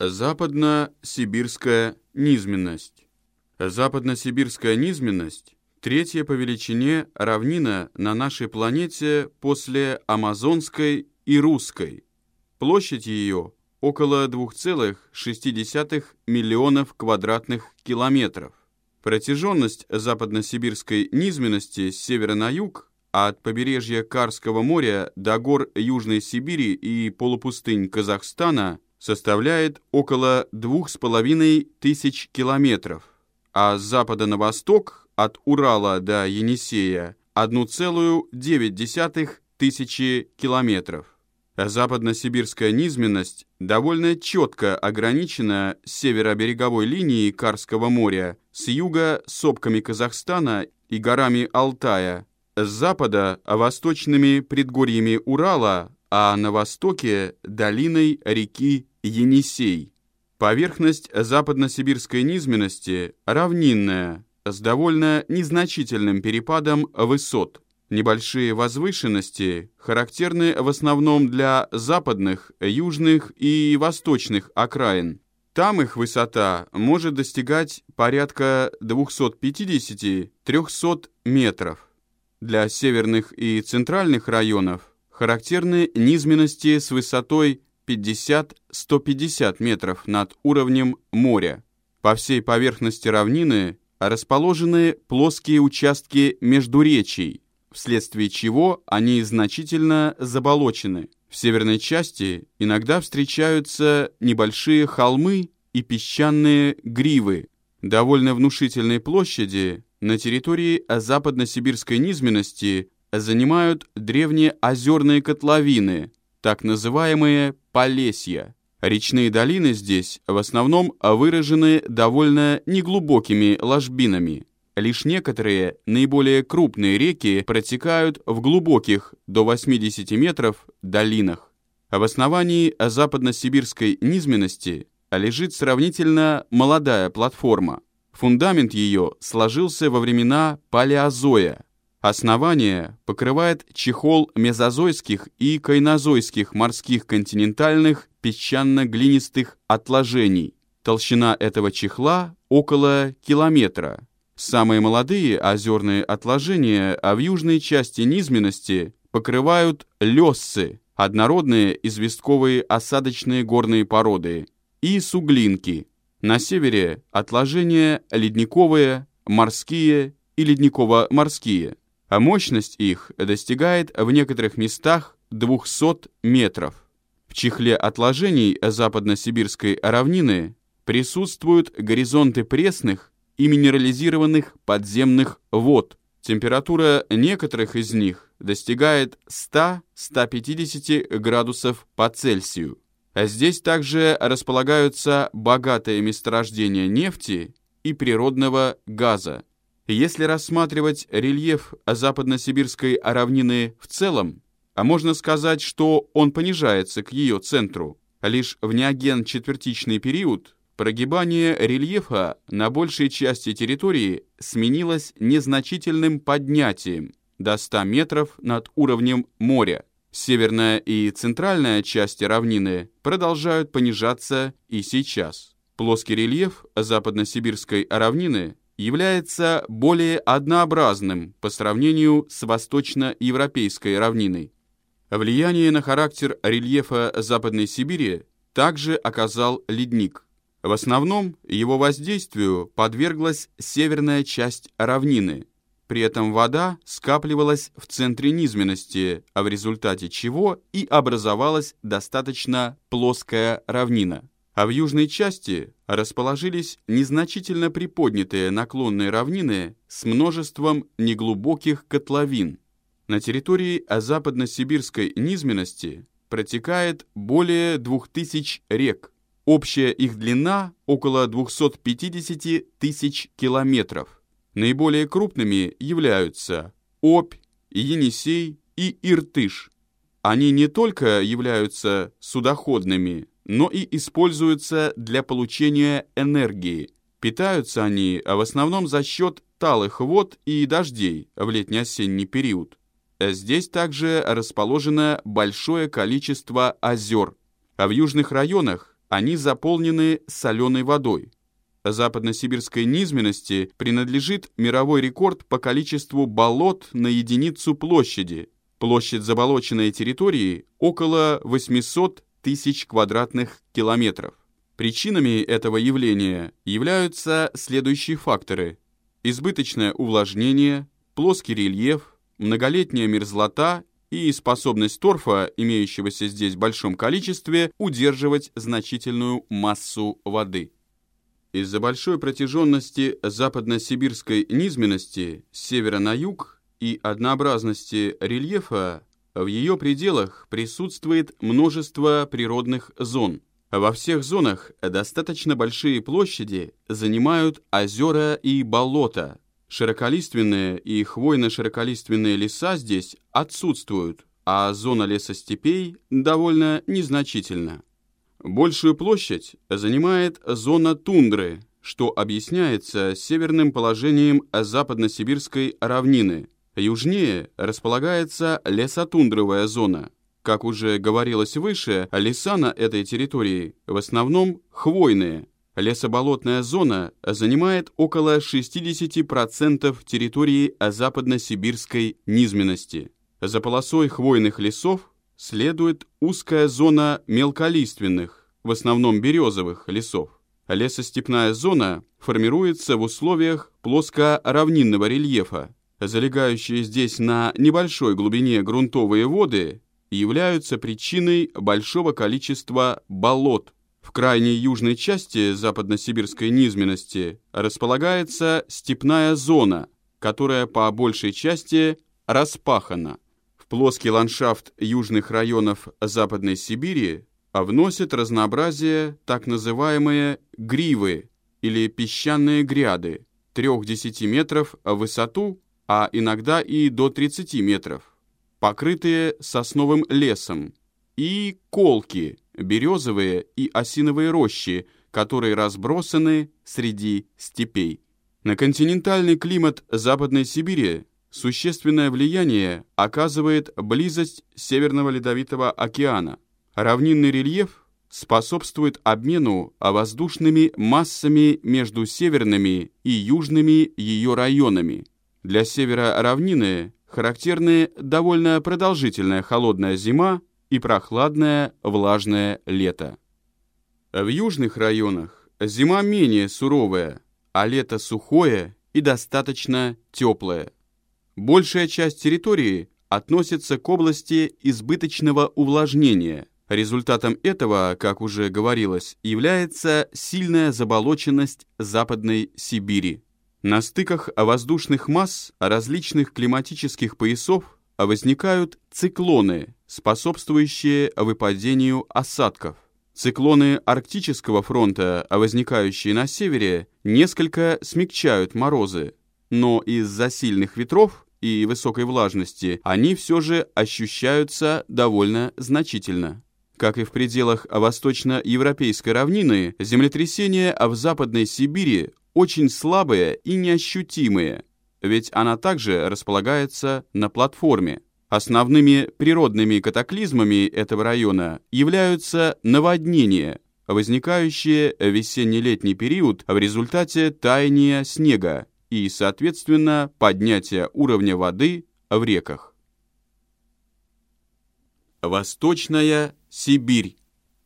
Западно-сибирская низменность. Западно-сибирская низменность – третья по величине равнина на нашей планете после Амазонской и Русской. Площадь ее около 2,6 миллионов квадратных километров. Протяженность западно-сибирской низменности с севера на юг от побережья Карского моря до гор Южной Сибири и полупустынь Казахстана составляет около двух с половиной тысяч километров, а с запада на восток от Урала до Енисея 1,9 тысячи километров. Западно-сибирская низменность довольно четко ограничена северо-береговой линией Карского моря, с юга сопками Казахстана и горами Алтая, с запада – восточными предгорьями Урала, а на востоке – долиной реки Енисей. Поверхность западно-сибирской низменности равнинная, с довольно незначительным перепадом высот. Небольшие возвышенности характерны в основном для западных, южных и восточных окраин. Там их высота может достигать порядка 250-300 метров. Для северных и центральных районов характерны низменности с высотой 50-150 метров над уровнем моря. По всей поверхности равнины расположены плоские участки междуречий, вследствие чего они значительно заболочены. В северной части иногда встречаются небольшие холмы и песчаные гривы. Довольно внушительной площади на территории западно-сибирской низменности занимают древние озерные котловины, так называемые полесья. Речные долины здесь в основном выражены довольно неглубокими ложбинами. Лишь некоторые наиболее крупные реки протекают в глубоких до 80 метров долинах. В основании западно-сибирской низменности лежит сравнительно молодая платформа. Фундамент ее сложился во времена палеозоя. Основание покрывает чехол мезозойских и кайнозойских морских континентальных песчано-глинистых отложений. Толщина этого чехла около километра. Самые молодые озерные отложения а в южной части низменности покрывают лессы, однородные известковые осадочные горные породы, и суглинки – на севере отложения ледниковые, морские и ледниково-морские, а мощность их достигает в некоторых местах 200 метров. В чехле отложений западно-сибирской равнины присутствуют горизонты пресных и минерализированных подземных вод. Температура некоторых из них достигает 100-150 градусов по Цельсию. Здесь также располагаются богатые месторождения нефти и природного газа. Если рассматривать рельеф западно-сибирской равнины в целом, а можно сказать, что он понижается к ее центру, лишь в неоген-четвертичный период прогибание рельефа на большей части территории сменилось незначительным поднятием до 100 метров над уровнем моря. Северная и центральная части равнины продолжают понижаться и сейчас. Плоский рельеф западно-сибирской равнины является более однообразным по сравнению с восточно-европейской равниной. Влияние на характер рельефа Западной Сибири также оказал ледник. В основном его воздействию подверглась северная часть равнины – при этом вода скапливалась в центре низменности, а в результате чего и образовалась достаточно плоская равнина. А в южной части расположились незначительно приподнятые наклонные равнины с множеством неглубоких котловин. На территории западно-сибирской низменности протекает более 2000 рек. Общая их длина около 250 тысяч километров. Наиболее крупными являются Обь, Енисей и Иртыш. Они не только являются судоходными, но и используются для получения энергии. Питаются они в основном за счет талых вод и дождей в летне-осенний период. Здесь также расположено большое количество озер, а в южных районах они заполнены соленой водой. Западносибирской низменности принадлежит мировой рекорд по количеству болот на единицу площади. Площадь заболоченной территории около 800 тысяч квадратных километров. Причинами этого явления являются следующие факторы. Избыточное увлажнение, плоский рельеф, многолетняя мерзлота и способность торфа, имеющегося здесь в большом количестве, удерживать значительную массу воды. Из-за большой протяженности западно-сибирской низменности с севера на юг и однообразности рельефа в ее пределах присутствует множество природных зон. Во всех зонах достаточно большие площади занимают озера и болота, Широколиственные и хвойно-широколиственные леса здесь отсутствуют, а зона лесостепей довольно незначительна. Большую площадь занимает зона тундры, что объясняется северным положением западно-сибирской равнины. Южнее располагается лесотундровая зона. Как уже говорилось выше, леса на этой территории в основном хвойные – Лесоболотная зона занимает около 60% территории западно-сибирской низменности. За полосой хвойных лесов следует узкая зона мелколиственных, в основном березовых лесов. Лесостепная зона формируется в условиях плоско-равнинного рельефа. Залегающие здесь на небольшой глубине грунтовые воды являются причиной большого количества болот, в крайней южной части западно-сибирской низменности располагается степная зона, которая по большей части распахана. В плоский ландшафт южных районов Западной Сибири вносят разнообразие так называемые гривы или песчаные гряды 3-10 метров в высоту, а иногда и до 30 метров, покрытые сосновым лесом, и колки – березовые и осиновые рощи, которые разбросаны среди степей. На континентальный климат Западной Сибири существенное влияние оказывает близость Северного Ледовитого океана. Равнинный рельеф способствует обмену воздушными массами между северными и южными ее районами. Для севера равнины характерны довольно продолжительная холодная зима и прохладное влажное лето. В южных районах зима менее суровая, а лето сухое и достаточно теплое. Большая часть территории относится к области избыточного увлажнения. Результатом этого, как уже говорилось, является сильная заболоченность Западной Сибири. На стыках воздушных масс различных климатических поясов возникают циклоны, способствующие выпадению осадков. Циклоны Арктического фронта, возникающие на севере, несколько смягчают морозы, но из-за сильных ветров и высокой влажности они все же ощущаются довольно значительно. Как и в пределах восточноевропейской равнины, землетрясения в Западной Сибири очень слабые и неощутимые, ведь она также располагается на платформе. Основными природными катаклизмами этого района являются наводнения, возникающие в весенне-летний период в результате таяния снега и, соответственно, поднятия уровня воды в реках. Восточная Сибирь.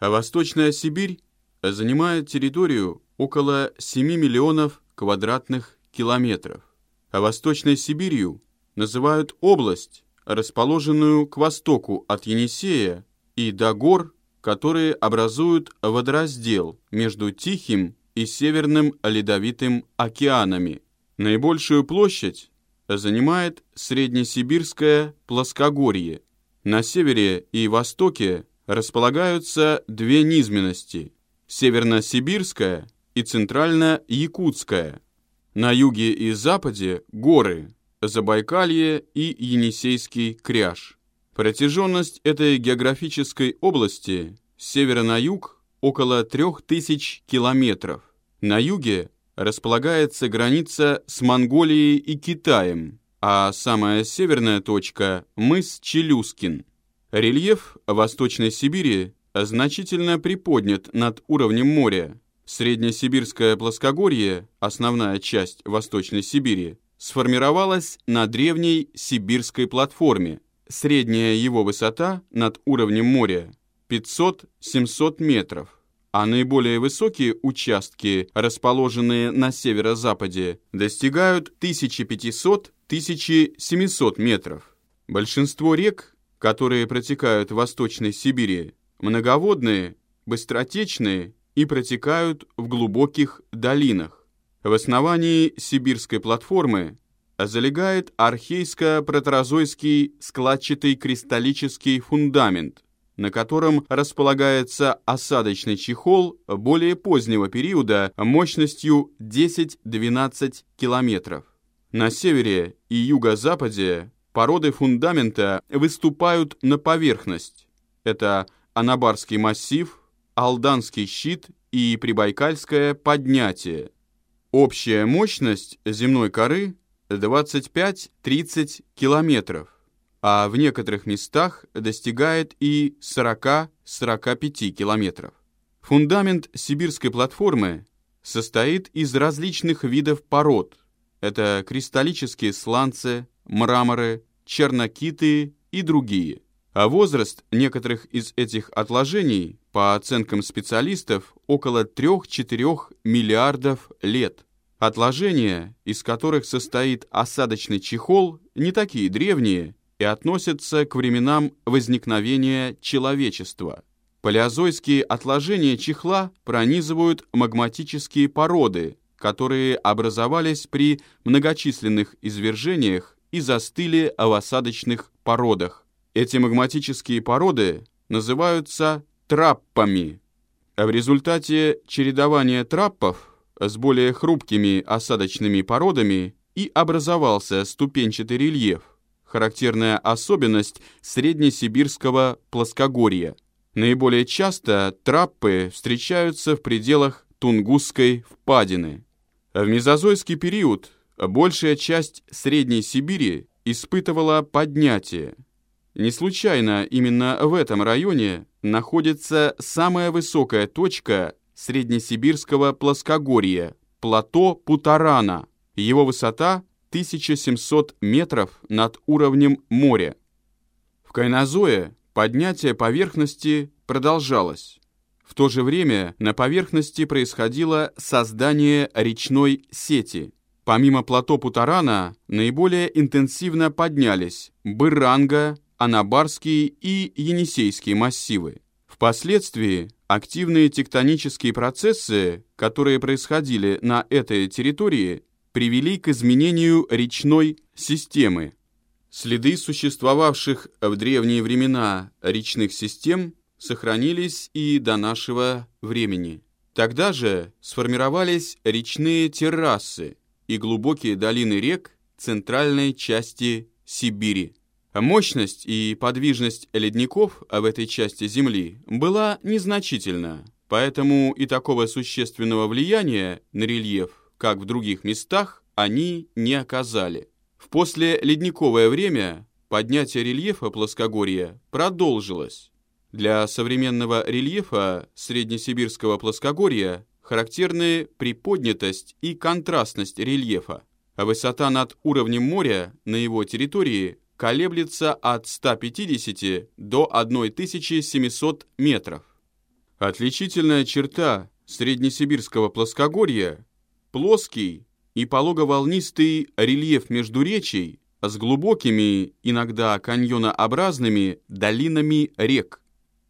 Восточная Сибирь занимает территорию около 7 миллионов квадратных километров. А Восточной Сибирью называют область, расположенную к востоку от Енисея и до гор, которые образуют водораздел между Тихим и Северным Ледовитым океанами. Наибольшую площадь занимает Среднесибирское плоскогорье. На севере и востоке располагаются две низменности – Северно-Сибирская и Центрально-Якутская. На юге и западе – горы – Забайкалье и Енисейский кряж. Протяженность этой географической области с севера на юг около 3000 километров. На юге располагается граница с Монголией и Китаем, а самая северная точка – мыс Челюскин. Рельеф Восточной Сибири значительно приподнят над уровнем моря. Среднесибирское плоскогорье, основная часть Восточной Сибири, сформировалась на древней сибирской платформе. Средняя его высота над уровнем моря 500-700 метров а наиболее высокие участки, расположенные на северо-западе, достигают 1500-1700 метров. Большинство рек, которые протекают в Восточной Сибири, многоводные, быстротечные и протекают в глубоких долинах. В основании сибирской платформы залегает архейско-протерозойский складчатый кристаллический фундамент, на котором располагается осадочный чехол более позднего периода мощностью 10-12 километров. На севере и юго-западе породы фундамента выступают на поверхность. Это Анабарский массив, Алданский щит и Прибайкальское поднятие. Общая мощность земной коры 25-30 километров а в некоторых местах достигает и 40-45 километров. Фундамент сибирской платформы состоит из различных видов пород. Это кристаллические сланцы, мраморы, чернокиты и другие. А возраст некоторых из этих отложений, по оценкам специалистов, около 3-4 миллиардов лет. Отложения, из которых состоит осадочный чехол, не такие древние и относятся к временам возникновения человечества. Палеозойские отложения чехла пронизывают магматические породы, которые образовались при многочисленных извержениях и застыли в осадочных породах. Эти магматические породы называются траппами. А в результате чередования траппов с более хрупкими осадочными породами и образовался ступенчатый рельеф, характерная особенность среднесибирского плоскогорья. Наиболее часто траппы встречаются в пределах Тунгусской впадины. В мезозойский период большая часть Средней Сибири испытывала поднятие. Не случайно именно в этом районе находится самая высокая точка Среднесибирского плоскогорья – плато Путарана. Его высота 1700 метров над уровнем моря. В Кайнозое поднятие поверхности продолжалось. В то же время на поверхности происходило создание речной сети. Помимо плато Путарана, наиболее интенсивно поднялись Быранга, Анабарские и Енисейские массивы. Впоследствии активные тектонические процессы, которые происходили на этой территории, привели к изменению речной системы. Следы существовавших в древние времена речных систем сохранились и до нашего времени. Тогда же сформировались речные террасы и глубокие долины рек центральной части Сибири. Мощность и подвижность ледников в этой части Земли была незначительна, поэтому и такого существенного влияния на рельеф как в других местах, они не оказали. В послеледниковое время поднятие рельефа плоскогорья продолжилось. Для современного рельефа среднесибирского плоскогорья характерны приподнятость и контрастность рельефа, а высота над уровнем моря на его территории колеблется от 150 до 1700 метров. Отличительная черта среднесибирского плоскогорья Плоский и пологоволнистый рельеф междуречий с глубокими, иногда каньонообразными долинами рек.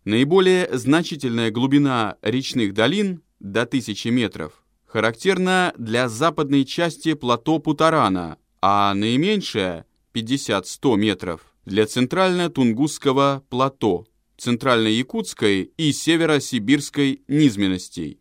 Наиболее значительная глубина речных долин до 1000 метров характерна для западной части плато Путарана, а наименьшая 50-100 метров для центрально-тунгусского плато, центрально-якутской и северо-сибирской низменностей.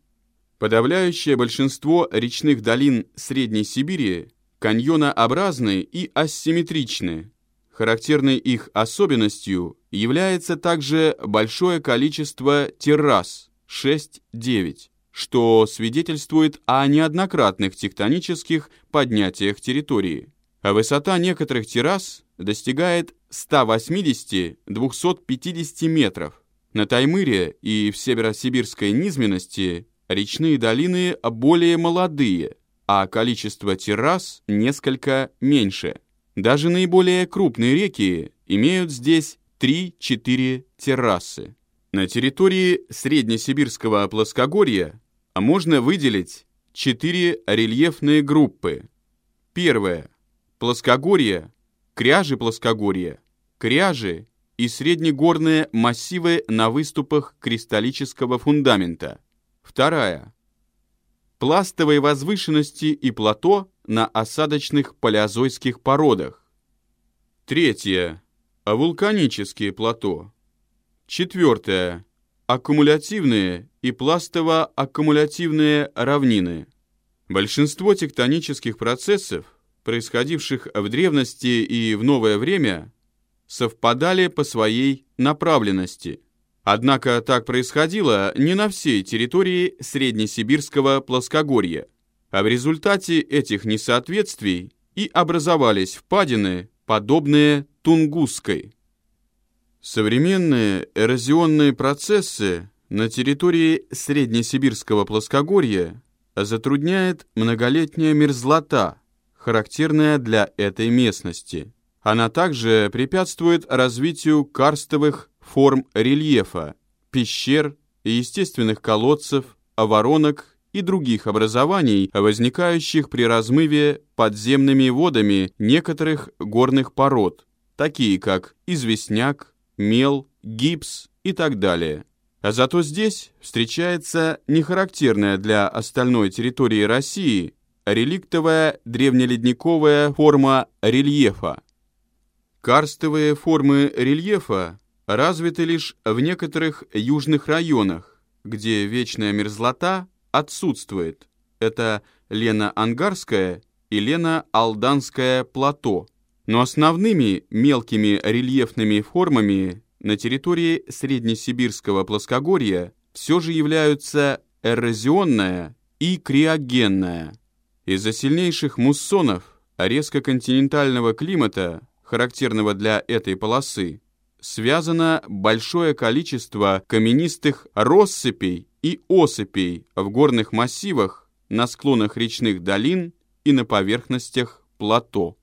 Подавляющее большинство речных долин Средней Сибири каньонообразны и асимметричны. Характерной их особенностью является также большое количество террас 6-9, что свидетельствует о неоднократных тектонических поднятиях территории. А высота некоторых террас достигает 180-250 метров. На Таймыре и в северосибирской низменности речные долины более молодые, а количество террас несколько меньше. Даже наиболее крупные реки имеют здесь 3-4 террасы. На территории Среднесибирского плоскогорья можно выделить четыре рельефные группы. Первое. Плоскогорье, кряжи плоскогорья, кряжи и среднегорные массивы на выступах кристаллического фундамента. Вторая. Пластовые возвышенности и плато на осадочных палеозойских породах. Третье. Вулканические плато. Четвертое. Аккумулятивные и пластово-аккумулятивные равнины. Большинство тектонических процессов, происходивших в древности и в новое время, совпадали по своей направленности. Однако так происходило не на всей территории Среднесибирского плоскогорья, а в результате этих несоответствий и образовались впадины, подобные Тунгусской. Современные эрозионные процессы на территории Среднесибирского плоскогорья затрудняет многолетняя мерзлота, характерная для этой местности. Она также препятствует развитию карстовых форм рельефа, пещер, естественных колодцев, воронок и других образований, возникающих при размыве подземными водами некоторых горных пород, такие как известняк, мел, гипс и так далее. А зато здесь встречается нехарактерная для остальной территории России реликтовая древнеледниковая форма рельефа. Карстовые формы рельефа развиты лишь в некоторых южных районах, где вечная мерзлота отсутствует. Это Лена-Ангарское и Лена-Алданское плато. Но основными мелкими рельефными формами на территории Среднесибирского плоскогорья все же являются эрозионная и криогенная. Из-за сильнейших муссонов, резко континентального климата, характерного для этой полосы, связано большое количество каменистых россыпей и осыпей в горных массивах, на склонах речных долин и на поверхностях плато.